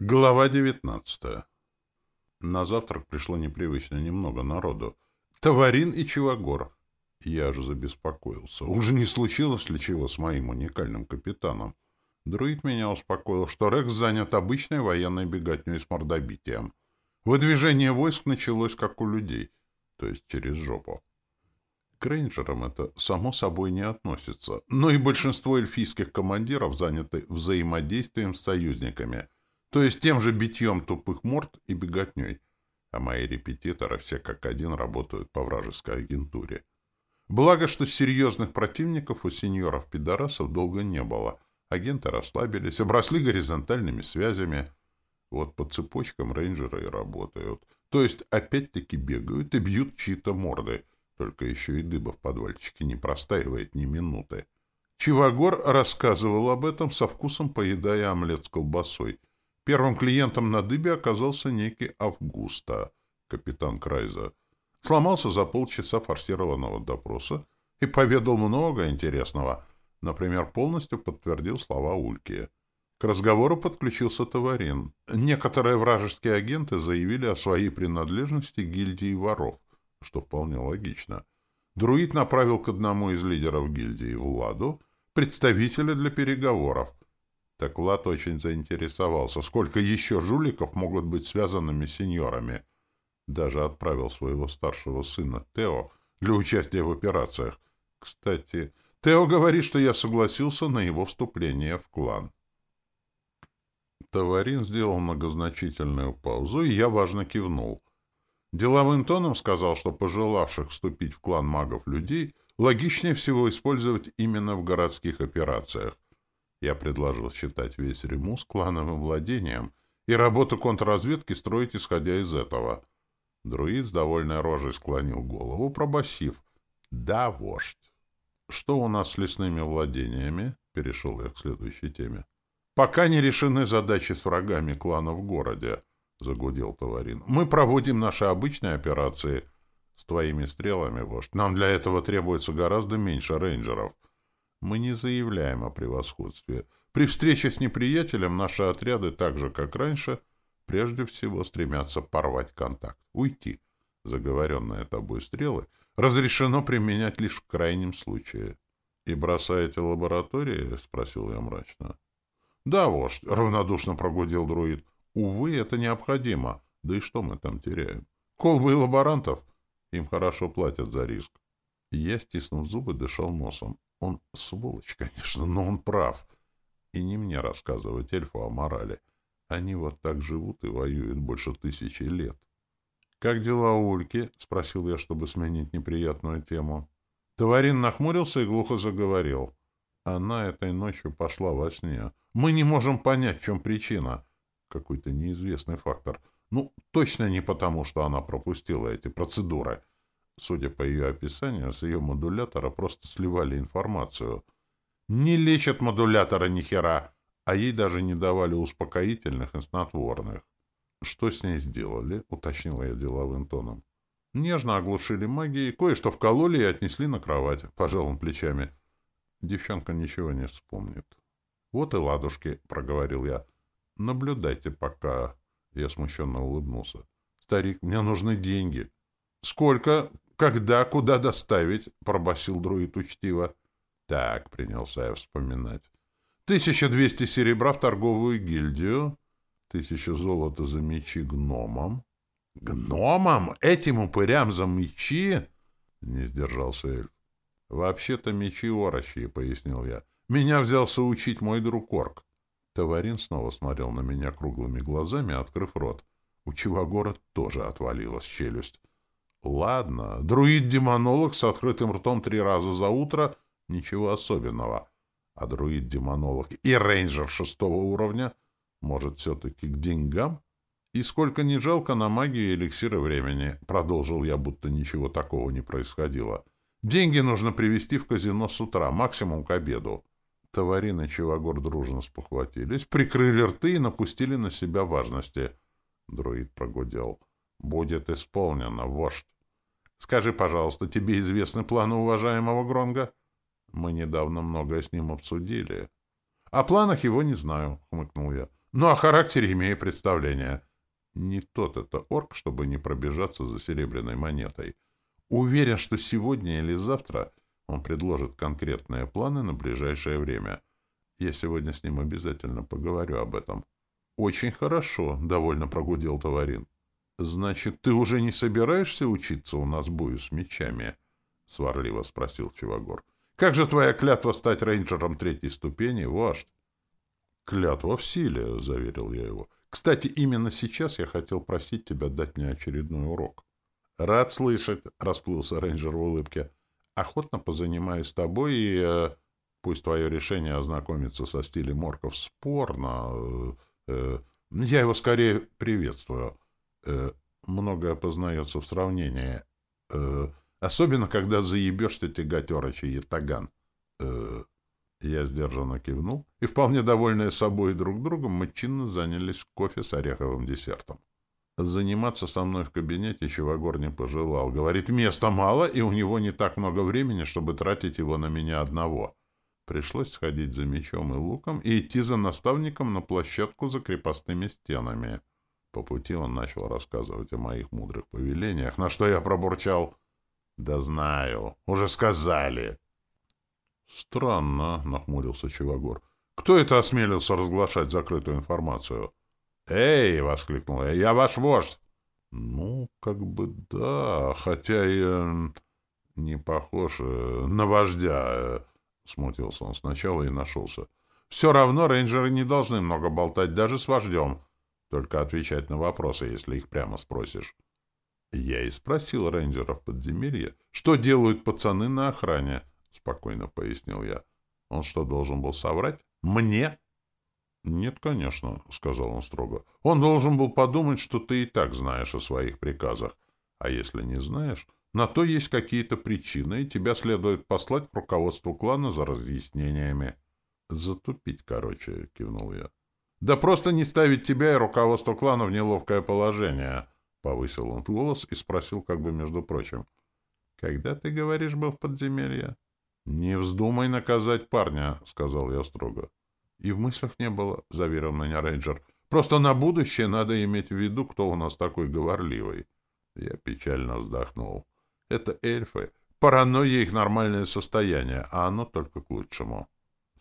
Глава девятнадцатая. На завтрак пришло непривычно немного народу. Товарин и Чивагор. Я же забеспокоился. Уже не случилось ли чего с моим уникальным капитаном? Друид меня успокоил, что Рекс занят обычной военной беготней с мордобитием. Выдвижение войск началось как у людей, то есть через жопу. К рейнджерам это, само собой, не относится, но и большинство эльфийских командиров заняты взаимодействием с союзниками — то есть тем же битьем тупых морд и беготней. А мои репетиторы все как один работают по вражеской агентуре. Благо, что серьезных противников у сеньоров-пидорасов долго не было. Агенты расслабились, обросли горизонтальными связями. Вот по цепочкам рейнджеры и работают. То есть опять-таки бегают и бьют чьи-то морды. Только еще и дыба в подвальчике не простаивает ни минуты. Чивагор рассказывал об этом со вкусом, поедая омлет с колбасой — Первым клиентом на дыбе оказался некий Августа, капитан Крайза. Сломался за полчаса форсированного допроса и поведал много интересного. Например, полностью подтвердил слова Ульки. К разговору подключился Товарин. Некоторые вражеские агенты заявили о своей принадлежности гильдии воров, что вполне логично. Друид направил к одному из лидеров гильдии, Владу, представителя для переговоров — так Влад очень заинтересовался, сколько еще жуликов могут быть связанными сеньорами. Даже отправил своего старшего сына Тео для участия в операциях. Кстати, Тео говорит, что я согласился на его вступление в клан. Товарин сделал многозначительную паузу, и я важно кивнул. Деловым тоном сказал, что пожелавших вступить в клан магов людей логичнее всего использовать именно в городских операциях, я предложил считать весь Римус клановым владением и работу контрразведки строить исходя из этого. Друид с довольной рожей склонил голову, пробасив. «Да, вождь». «Что у нас с лесными владениями?» — перешел я к следующей теме. «Пока не решены задачи с врагами клана в городе», — загудел Товарин. «Мы проводим наши обычные операции с твоими стрелами, вождь. Нам для этого требуется гораздо меньше рейнджеров. Мы не заявляем о превосходстве. При встрече с неприятелем наши отряды, так же, как раньше, прежде всего стремятся порвать контакт, уйти. Заговоренные тобой стрелы разрешено применять лишь в крайнем случае. — И бросаете лаборатории? — спросил я мрачно. — Да, вождь, — равнодушно прогудел друид. — Увы, это необходимо. Да и что мы там теряем? Колбы и лаборантов? Им хорошо платят за риск. Я, стиснув зубы, дышал носом. Он сволочь, конечно, но он прав. И не мне рассказывать эльфу о морали. Они вот так живут и воюют больше тысячи лет. «Как дела у Ульки?» — спросил я, чтобы сменить неприятную тему. Товарин нахмурился и глухо заговорил. Она этой ночью пошла во сне. Мы не можем понять, в чем причина. Какой-то неизвестный фактор. Ну, точно не потому, что она пропустила эти процедуры. Судя по ее описанию, с ее модулятора просто сливали информацию. Не лечат модулятора ни хера, а ей даже не давали успокоительных и снотворных. «Что с ней сделали?» — уточнила я деловым тоном. Нежно оглушили магией, кое-что вкололи и отнесли на кровать, пожалуй, плечами. Девчонка ничего не вспомнит. «Вот и ладушки», — проговорил я. «Наблюдайте пока...» Я смущенно улыбнулся. «Старик, мне нужны деньги». «Сколько?» Когда, куда доставить? — пробасил друид учтиво. — Так, — принялся я вспоминать. — Тысяча двести серебра в торговую гильдию, тысяча золота за мечи гномам. — Гномам? Этим упырям за мечи? — не сдержался эльф. — Вообще-то мечи орочьи, — пояснил я. — Меня взялся учить мой друг Орк. Товарин снова смотрел на меня круглыми глазами, открыв рот. У Чивагора тоже отвалилась челюсть. Ладно, друид-демонолог с открытым ртом три раза за утро — ничего особенного. А друид-демонолог и рейнджер шестого уровня — может, все-таки к деньгам? И сколько не жалко на магию и эликсиры времени, — продолжил я, будто ничего такого не происходило. Деньги нужно привезти в казино с утра, максимум к обеду. Товарин и Чивагор дружно спохватились, прикрыли рты и напустили на себя важности. Друид прогудел. — Будет исполнено, вождь. Скажи, пожалуйста, тебе известны планы уважаемого Гронга? Мы недавно многое с ним обсудили. О планах его не знаю, хмыкнул я. но о характере имею представление. Не тот это орк, чтобы не пробежаться за серебряной монетой. Уверен, что сегодня или завтра он предложит конкретные планы на ближайшее время. Я сегодня с ним обязательно поговорю об этом. — Очень хорошо, — довольно прогудел Товарин. — Значит, ты уже не собираешься учиться у нас бою с мечами? — сварливо спросил Чивагор. — Как же твоя клятва стать рейнджером третьей ступени, вождь? — Клятва в силе, — заверил я его. — Кстати, именно сейчас я хотел просить тебя дать мне очередной урок. — Рад слышать, — расплылся рейнджер в улыбке. — Охотно позанимаюсь с тобой, и э, пусть твое решение ознакомиться со стилем орков спорно, э, э, я его скорее приветствую. Э, многое познается в сравнении. Э, особенно, когда заебешься тягать орочий ятаган. Э, я сдержанно кивнул, и, вполне довольные собой и друг другом, мы чинно занялись кофе с ореховым десертом. Заниматься со мной в кабинете Чевагор не пожелал. Говорит, места мало, и у него не так много времени, чтобы тратить его на меня одного. Пришлось сходить за мечом и луком и идти за наставником на площадку за крепостными стенами. По пути он начал рассказывать о моих мудрых повелениях, на что я пробурчал. «Да знаю, уже сказали». «Странно», — нахмурился Чевагор. «Кто это осмелился разглашать закрытую информацию?» «Эй!» — воскликнул я. «Я ваш вождь!» «Ну, как бы да, хотя и э, не похож э, на вождя», э, — смутился он сначала и нашелся. «Все равно рейнджеры не должны много болтать даже с вождем, только отвечать на вопросы, если их прямо спросишь». Я и спросил рейнджеров подземелья, что делают пацаны на охране, — спокойно пояснил я. Он что, должен был соврать? Мне? «Нет, конечно», — сказал он строго. «Он должен был подумать, что ты и так знаешь о своих приказах. А если не знаешь, на то есть какие-то причины, и тебя следует послать к руководству клана за разъяснениями». «Затупить, короче», — кивнул я. «Да просто не ставить тебя и руководство клана в неловкое положение», — повысил он голос и спросил как бы между прочим. «Когда, ты говоришь, был в подземелье?» «Не вздумай наказать парня», — сказал я строго. И в мыслях не было, — заверил меня рейнджер. Просто на будущее надо иметь в виду, кто у нас такой говорливый. Я печально вздохнул. Это эльфы. Паранойя их нормальное состояние, а оно только к лучшему. —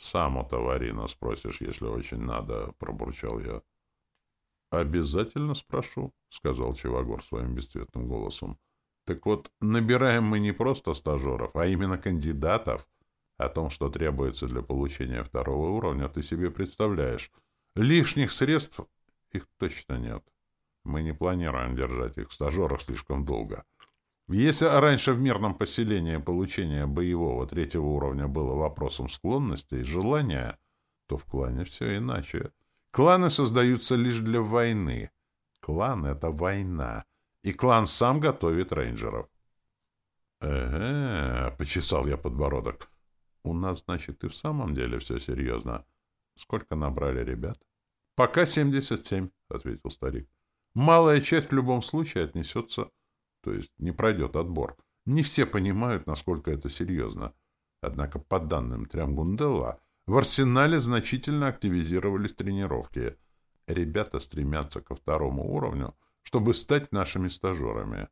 Сам у товарина спросишь, если очень надо, — пробурчал я. — Обязательно спрошу, — сказал Чевагор своим бесцветным голосом. — Так вот, набираем мы не просто стажеров, а именно кандидатов, о том, что требуется для получения второго уровня, ты себе представляешь. Лишних средств их точно нет. Мы не планируем держать их в стажерах слишком долго. Если раньше в мирном поселении получение боевого третьего уровня было вопросом склонности и желания, то в клане все иначе. Кланы создаются лишь для войны. Клан — это война, и клан сам готовит рейнджеров. — Эге, — почесал я подбородок, у нас, значит, и в самом деле все серьезно. Сколько набрали ребят? Пока семьдесят семь, ответил старик. Малая часть в любом случае отнесется, то есть не пройдет отбор. Не все понимают, насколько это серьезно. Однако, по данным Триамгунделла, в арсенале значительно активизировались тренировки. Ребята стремятся ко второму уровню, чтобы стать нашими стажерами.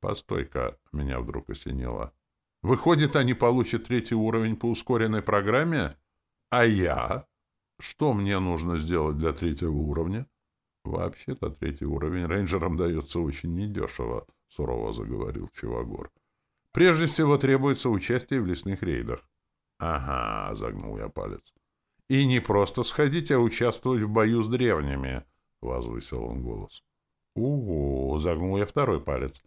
Постой-ка, меня вдруг осенило. Выходит, они получат третий уровень по ускоренной программе? А я? Что мне нужно сделать для третьего уровня? Вообще-то третий уровень рейнджерам дается очень недешево, сурово заговорил Чивагор. Прежде всего требуется участие в лесных рейдах. Ага, загнул я палец. И не просто сходить, а участвовать в бою с древними, возвысил он голос. Угу, загнул я второй палец.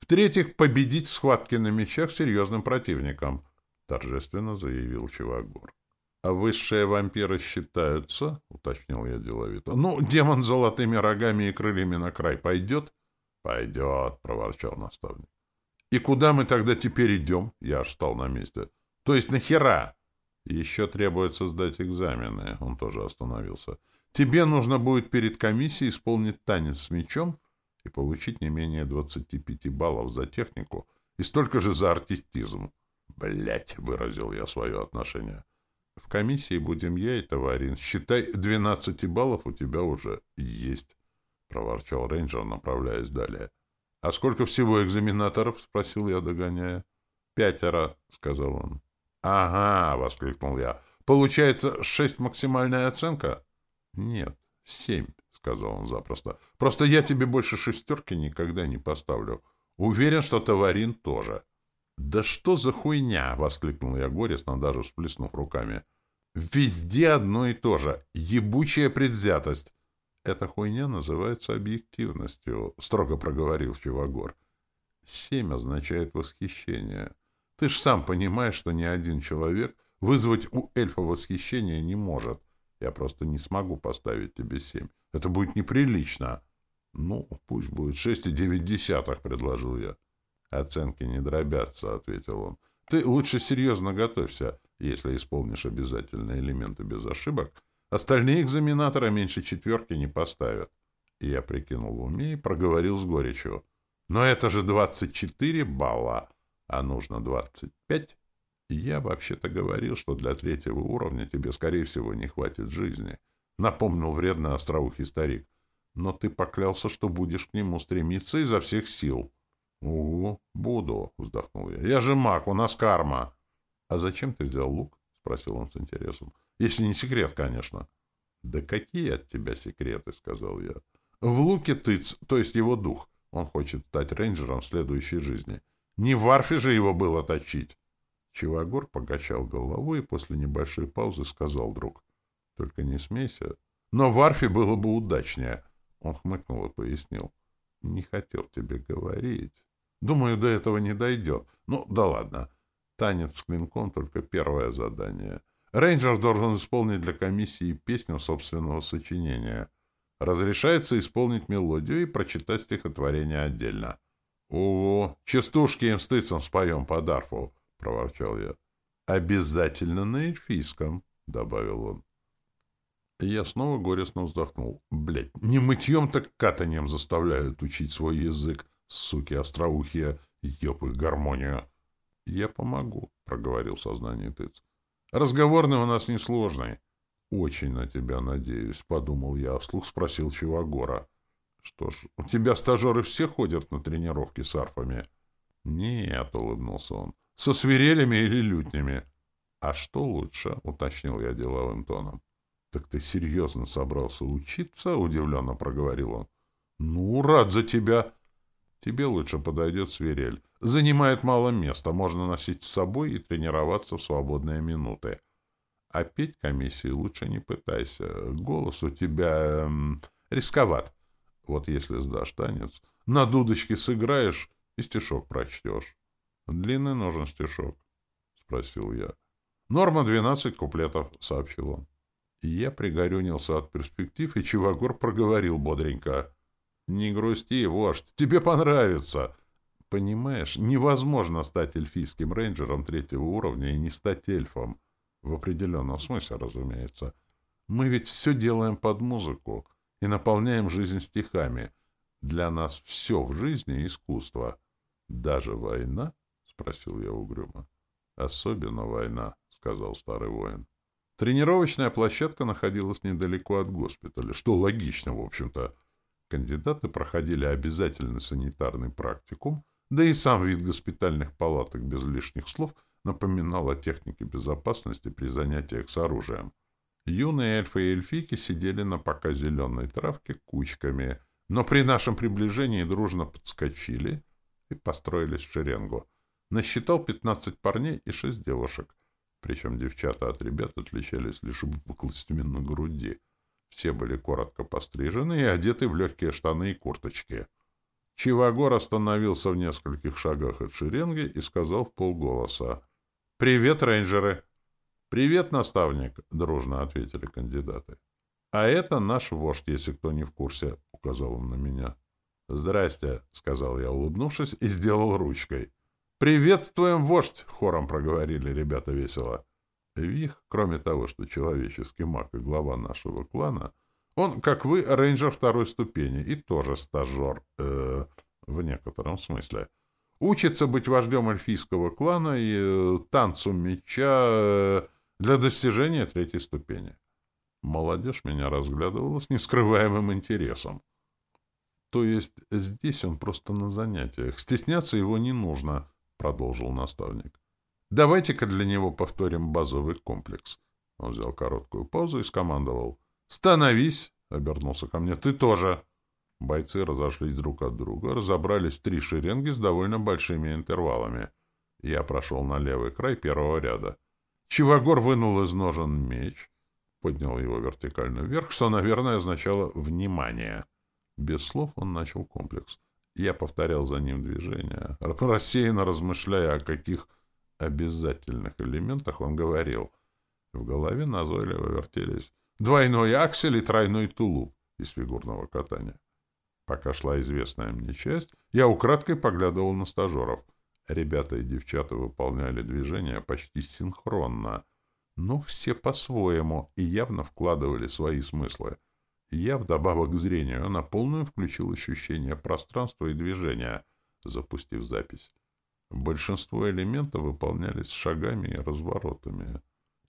В-третьих, победить в схватке на мечах серьезным противником, — торжественно заявил Чевагор. — А высшие вампиры считаются, — уточнил я деловито. — Ну, демон с золотыми рогами и крыльями на край пойдет? — Пойдет, — проворчал наставник. — И куда мы тогда теперь идем? Я аж встал на месте. — То есть нахера? — Еще требуется сдать экзамены. Он тоже остановился. — Тебе нужно будет перед комиссией исполнить танец с мечом и получить не менее 25 баллов за технику и столько же за артистизм. Блять, выразил я свое отношение. В комиссии будем я и товарин. Считай, 12 баллов у тебя уже есть, — проворчал рейнджер, направляясь далее. — А сколько всего экзаменаторов? — спросил я, догоняя. — Пятеро, — сказал он. — Ага, — воскликнул я. — Получается, шесть максимальная оценка? — Нет, семь, — сказал он запросто. — Просто я тебе больше шестерки никогда не поставлю. Уверен, что товарин тоже. — Да что за хуйня! — воскликнул я горестно, даже всплеснув руками. — Везде одно и то же. Ебучая предвзятость. — Эта хуйня называется объективностью, — строго проговорил Чивагор. — Семь означает восхищение. Ты ж сам понимаешь, что ни один человек вызвать у эльфа восхищение не может. Я просто не смогу поставить тебе семь. Это будет неприлично. — Ну, пусть будет шесть и девять десятых, — предложил я. Оценки не дробятся, — ответил он. Ты лучше серьезно готовься, если исполнишь обязательные элементы без ошибок. Остальные экзаменаторы меньше четверки не поставят. И я прикинул в уме и проговорил с горечью. Но это же двадцать четыре балла, а нужно двадцать пять. Я вообще-то говорил, что для третьего уровня тебе, скорее всего, не хватит жизни. Напомнил вредно остроухий старик. Но ты поклялся, что будешь к нему стремиться изо всех сил. — Угу, буду, — вздохнул я. — Я же маг, у нас карма. — А зачем ты взял лук? — спросил он с интересом. — Если не секрет, конечно. — Да какие от тебя секреты, — сказал я. — В луке тыц, то есть его дух. Он хочет стать рейнджером в следующей жизни. Не в арфе же его было точить. Чивагор покачал головой и после небольшой паузы сказал друг. — Только не смейся. Но в арфе было бы удачнее. Он хмыкнул и пояснил. — Не хотел тебе говорить. Думаю, до этого не дойдет. Ну, да ладно. Танец с клинком — только первое задание. Рейнджер должен исполнить для комиссии песню собственного сочинения. Разрешается исполнить мелодию и прочитать стихотворение отдельно. — Ого! Частушки им стыцем споем по Дарфу! — проворчал я. — Обязательно на эльфийском, — добавил он. Я снова горестно вздохнул. Блять, не мытьем, так катанием заставляют учить свой язык. Суки остроухие, ёб гармонию. — Я помогу, — проговорил сознание тыц. — Разговорный у нас несложный. — Очень на тебя надеюсь, — подумал я, вслух спросил Чивагора. — Что ж, у тебя стажеры все ходят на тренировки с арфами? — Нет, — улыбнулся он. — Со свирелями или лютнями? — А что лучше? — уточнил я деловым тоном. — Так ты серьезно собрался учиться? — удивленно проговорил он. — Ну, рад за тебя. Тебе лучше подойдет свирель. Занимает мало места, можно носить с собой и тренироваться в свободные минуты. А петь комиссии лучше не пытайся. Голос у тебя эм, рисковат. Вот если сдашь танец, на дудочке сыграешь и стишок прочтешь. Длинный нужен стишок? — спросил я. — Норма двенадцать куплетов, — сообщил он. Я пригорюнился от перспектив, и Чивагор проговорил бодренько. Не грусти, вождь, тебе понравится. Понимаешь, невозможно стать эльфийским рейнджером третьего уровня и не стать эльфом. В определенном смысле, разумеется. Мы ведь все делаем под музыку и наполняем жизнь стихами. Для нас все в жизни — искусство. Даже война? — спросил я угрюмо. — Особенно война, — сказал старый воин. Тренировочная площадка находилась недалеко от госпиталя, что логично, в общем-то. Кандидаты проходили обязательный санитарный практикум, да и сам вид госпитальных палаток без лишних слов напоминал о технике безопасности при занятиях с оружием. Юные эльфы и эльфийки сидели на пока зеленой травке кучками, но при нашем приближении дружно подскочили и построились в шеренгу. Насчитал пятнадцать парней и шесть девушек, причем девчата от ребят отличались лишь выпуклостями на груди — все были коротко пострижены и одеты в легкие штаны и курточки. Чивагор остановился в нескольких шагах от шеренги и сказал в полголоса. — Привет, рейнджеры! — Привет, наставник! — дружно ответили кандидаты. — А это наш вождь, если кто не в курсе, — указал он на меня. — Здрасте, — сказал я, улыбнувшись, и сделал ручкой. — Приветствуем, вождь! — хором проговорили ребята весело. — Вих, кроме того, что человеческий маг и глава нашего клана, он, как вы, рейнджер второй ступени и тоже стажер, э, в некотором смысле. Учится быть вождем эльфийского клана и э, танцу меча, э, для достижения третьей ступени. Молодежь меня разглядывала с нескрываемым интересом. То есть здесь он просто на занятиях. Стесняться его не нужно, — продолжил наставник. Давайте-ка для него повторим базовый комплекс. Он взял короткую паузу и скомандовал. «Становись!» — обернулся ко мне. «Ты тоже!» Бойцы разошлись друг от друга, разобрались в три шеренги с довольно большими интервалами. Я прошел на левый край первого ряда. Чивагор вынул из ножен меч, поднял его вертикально вверх, что, наверное, означало «внимание». Без слов он начал комплекс. Я повторял за ним движения, рассеянно размышляя, о каких обязательных элементах он говорил. В голове назойливо вертелись двойной аксель и тройной тулуп из фигурного катания. Пока шла известная мне часть, я украдкой поглядывал на стажеров. Ребята и девчата выполняли движения почти синхронно, но все по-своему и явно вкладывали свои смыслы. Я, вдобавок к зрению, на полную включил ощущение пространства и движения, запустив запись. Большинство элементов выполнялись шагами и разворотами.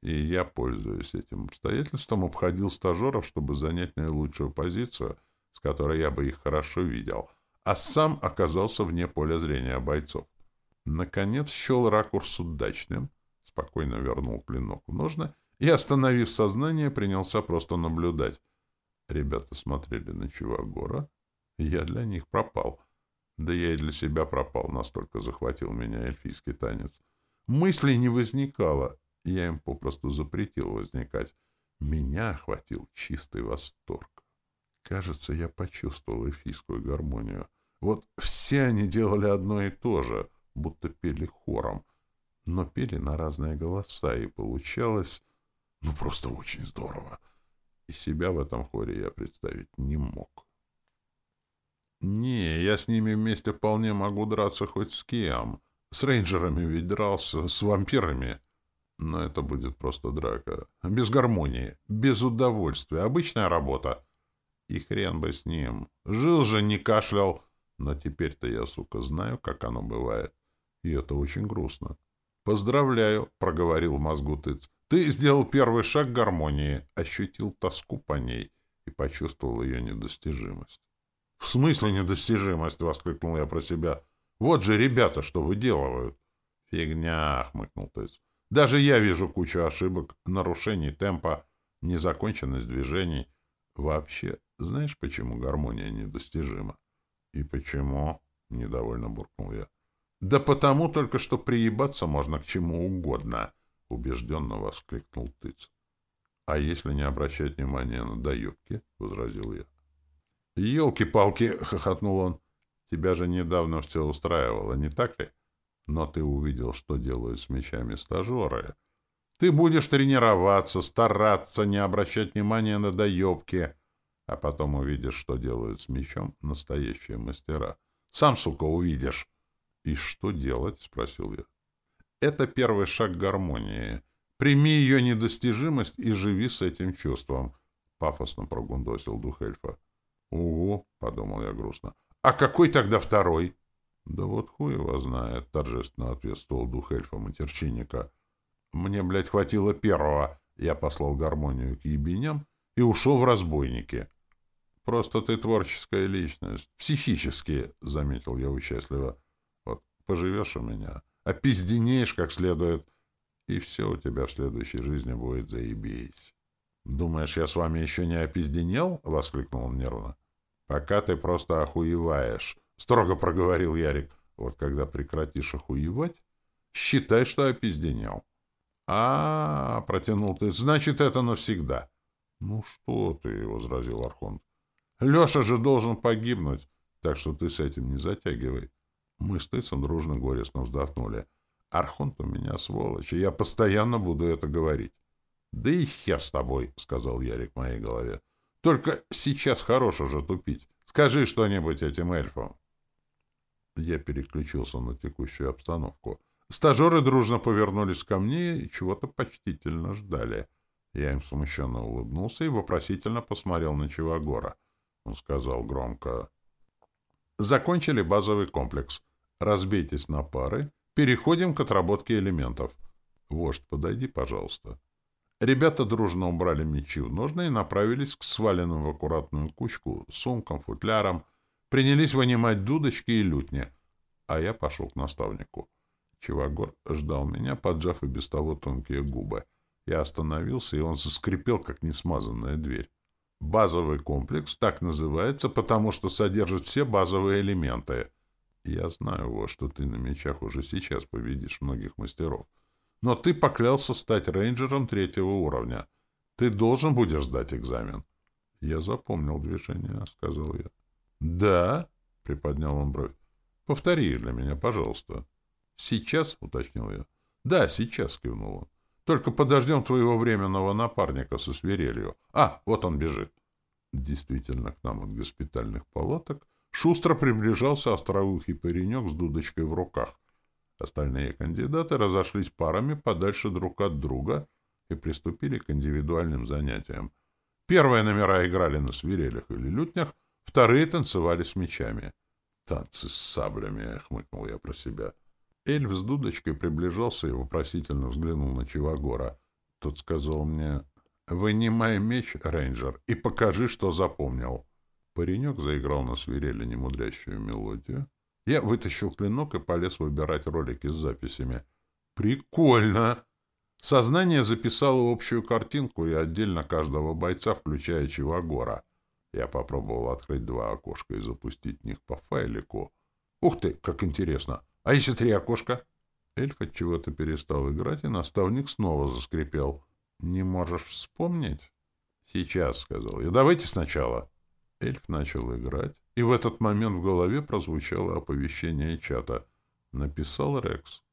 И я, пользуясь этим обстоятельством, обходил стажеров, чтобы занять наилучшую позицию — с которой я бы их хорошо видел, а сам оказался вне поля зрения бойцов. Наконец счел ракурс удачным, спокойно вернул клинок в ножны и, остановив сознание, принялся просто наблюдать. Ребята смотрели на Чивагора, я для них пропал. Да я и для себя пропал, настолько захватил меня эльфийский танец. Мыслей не возникало, я им попросту запретил возникать. Меня охватил чистый восторг. Кажется, я почувствовал эфийскую гармонию. Вот все они делали одно и то же, будто пели хором, но пели на разные голоса, и получалось, ну, просто очень здорово. И себя в этом хоре я представить не мог. Не, я с ними вместе вполне могу драться хоть с кем. С рейнджерами ведь дрался, с вампирами. Но это будет просто драка. Без гармонии, без удовольствия. Обычная работа. И хрен бы с ним. Жил же, не кашлял. Но теперь-то я, сука, знаю, как оно бывает. И это очень грустно. «Поздравляю», — проговорил в мозгу тыц. «Ты сделал первый шаг к гармонии, ощутил тоску по ней и почувствовал ее недостижимость». «В смысле недостижимость?» — воскликнул я про себя. «Вот же ребята что выделывают!» «Фигня!» — хмыкнул тыц. «Даже я вижу кучу ошибок, нарушений темпа, незаконченность движений. Вообще, знаешь, почему гармония недостижима? — И почему? — недовольно буркнул я. — Да потому только, что приебаться можно к чему угодно, — убежденно воскликнул тыц. — А если не обращать внимания на доебки? — возразил я. — Елки-палки! — хохотнул он. — Тебя же недавно все устраивало, не так ли? Но ты увидел, что делают с мечами стажеры. Ты будешь тренироваться, стараться, не обращать внимания на доебки, а потом увидишь, что делают с мечом настоящие мастера. Сам, сука, увидишь. — И что делать? — спросил я. — Это первый шаг гармонии. Прими ее недостижимость и живи с этим чувством. Пафосно прогундосил дух эльфа. — Угу, — подумал я грустно. — А какой тогда второй? — Да вот хуй его знает, — торжественно ответствовал дух эльфа-матерчинника. — мне, блядь, хватило первого. Я послал гармонию к ебеням и ушел в разбойники. Просто ты творческая личность. Психически, — заметил я участливо. Вот поживешь у меня, опизденеешь как следует, и все у тебя в следующей жизни будет заебись. «Думаешь, я с вами еще не опизденел?» — воскликнул он нервно. «Пока ты просто охуеваешь», — строго проговорил Ярик. «Вот когда прекратишь охуевать, считай, что опизденел». А, -а, -а протянул ты. Значит, это навсегда. Ну что ты, возразил Архонт. Леша же должен погибнуть, так что ты с этим не затягивай. Мы с Тыцем дружно горестно вздохнули. Архонт у меня сволочь, и я постоянно буду это говорить. Да и хер с тобой, сказал Ярик в моей голове. Только сейчас хорош уже тупить. Скажи что-нибудь этим эльфам. Я переключился на текущую обстановку. Стажеры дружно повернулись ко мне и чего-то почтительно ждали. Я им смущенно улыбнулся и вопросительно посмотрел на Чивагора. Он сказал громко. «Закончили базовый комплекс. Разбейтесь на пары. Переходим к отработке элементов. Вождь, подойди, пожалуйста». Ребята дружно убрали мечи в ножны и направились к сваленным в аккуратную кучку сумкам, футлярам, принялись вынимать дудочки и лютни, а я пошел к наставнику. Чивагор ждал меня, поджав и без того тонкие губы. Я остановился, и он заскрипел, как несмазанная дверь. Базовый комплекс так называется, потому что содержит все базовые элементы. Я знаю, вот, что ты на мечах уже сейчас победишь многих мастеров. Но ты поклялся стать рейнджером третьего уровня. Ты должен будешь сдать экзамен. — Я запомнил движение, — сказал я. — Да? — приподнял он бровь. — Повтори для меня, пожалуйста. — Сейчас? — уточнил я. — Да, сейчас, — кивнул он. — Только подождем твоего временного напарника со свирелью. А, вот он бежит. Действительно, к нам от госпитальных палаток шустро приближался остроухий паренек с дудочкой в руках. Остальные кандидаты разошлись парами подальше друг от друга и приступили к индивидуальным занятиям. Первые номера играли на свирелях или лютнях, вторые танцевали с мечами. «Танцы с саблями!» — хмыкнул я про себя. Эльф с дудочкой приближался и вопросительно взглянул на Чивагора. Тот сказал мне, «Вынимай меч, рейнджер, и покажи, что запомнил». Паренек заиграл на свирели немудрящую мелодию. Я вытащил клинок и полез выбирать ролики с записями. «Прикольно!» Сознание записало общую картинку и отдельно каждого бойца, включая Чивагора. Я попробовал открыть два окошка и запустить в них по файлику. «Ух ты, как интересно! А если три окошка?» Эльф от чего-то перестал играть, и наставник снова заскрипел. «Не можешь вспомнить?» «Сейчас», — сказал я. «Давайте сначала». Эльф начал играть, и в этот момент в голове прозвучало оповещение чата. Написал Рекс.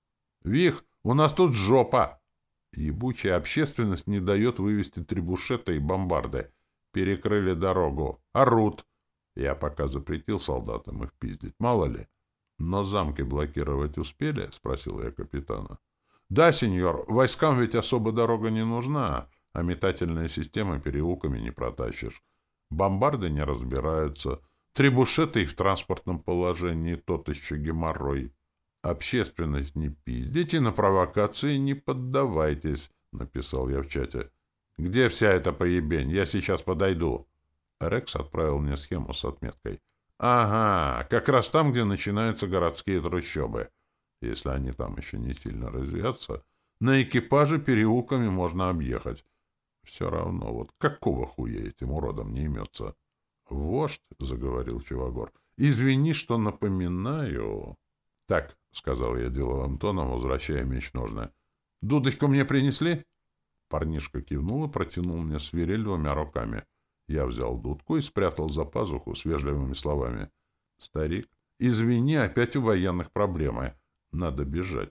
«Вих, у нас тут жопа!» Ебучая общественность не дает вывести трибушеты и бомбарды. Перекрыли дорогу. Орут. Я пока запретил солдатам их пиздить, мало ли. Но замки блокировать успели? — спросил я капитана. — Да, сеньор, войскам ведь особо дорога не нужна, а метательные системы переулками не протащишь. Бомбарды не разбираются, Требушеты в транспортном положении тот еще геморрой. Общественность не пиздите, на провокации не поддавайтесь, — написал я в чате. — Где вся эта поебень? Я сейчас подойду. Рекс отправил мне схему с отметкой. — Ага, как раз там, где начинаются городские трущобы. Если они там еще не сильно развьются, на экипаже переулками можно объехать. Все равно, вот какого хуя этим уродом не имется? —— Вождь, — заговорил Чивагор, — извини, что напоминаю. — Так, — сказал я деловым тоном, возвращая меч ножны. — Дудочку мне принесли? Парнишка кивнул и протянул мне свирель двумя руками. Я взял дудку и спрятал за пазуху с вежливыми словами. — Старик, извини, опять у военных проблемы. Надо бежать.